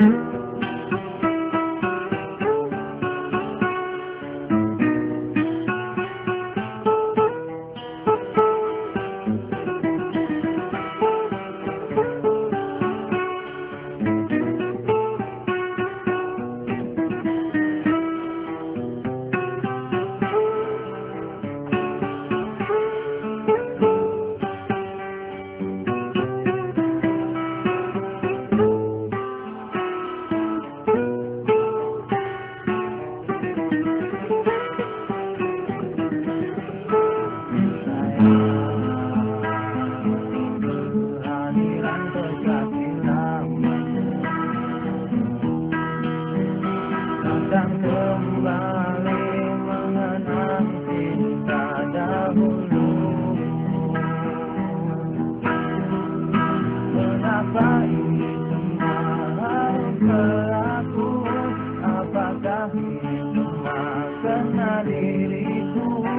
Mm-hmm. dan kembali mengenang cinta dahulu. Kenapa ini semua harus berlaku? Apakah ini cuma diriku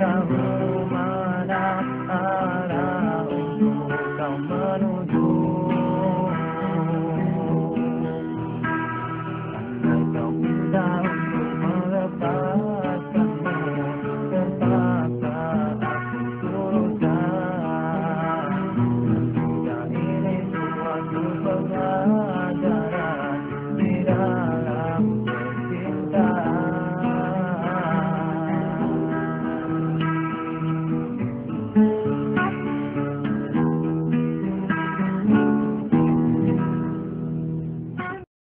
Ramana, Ramana.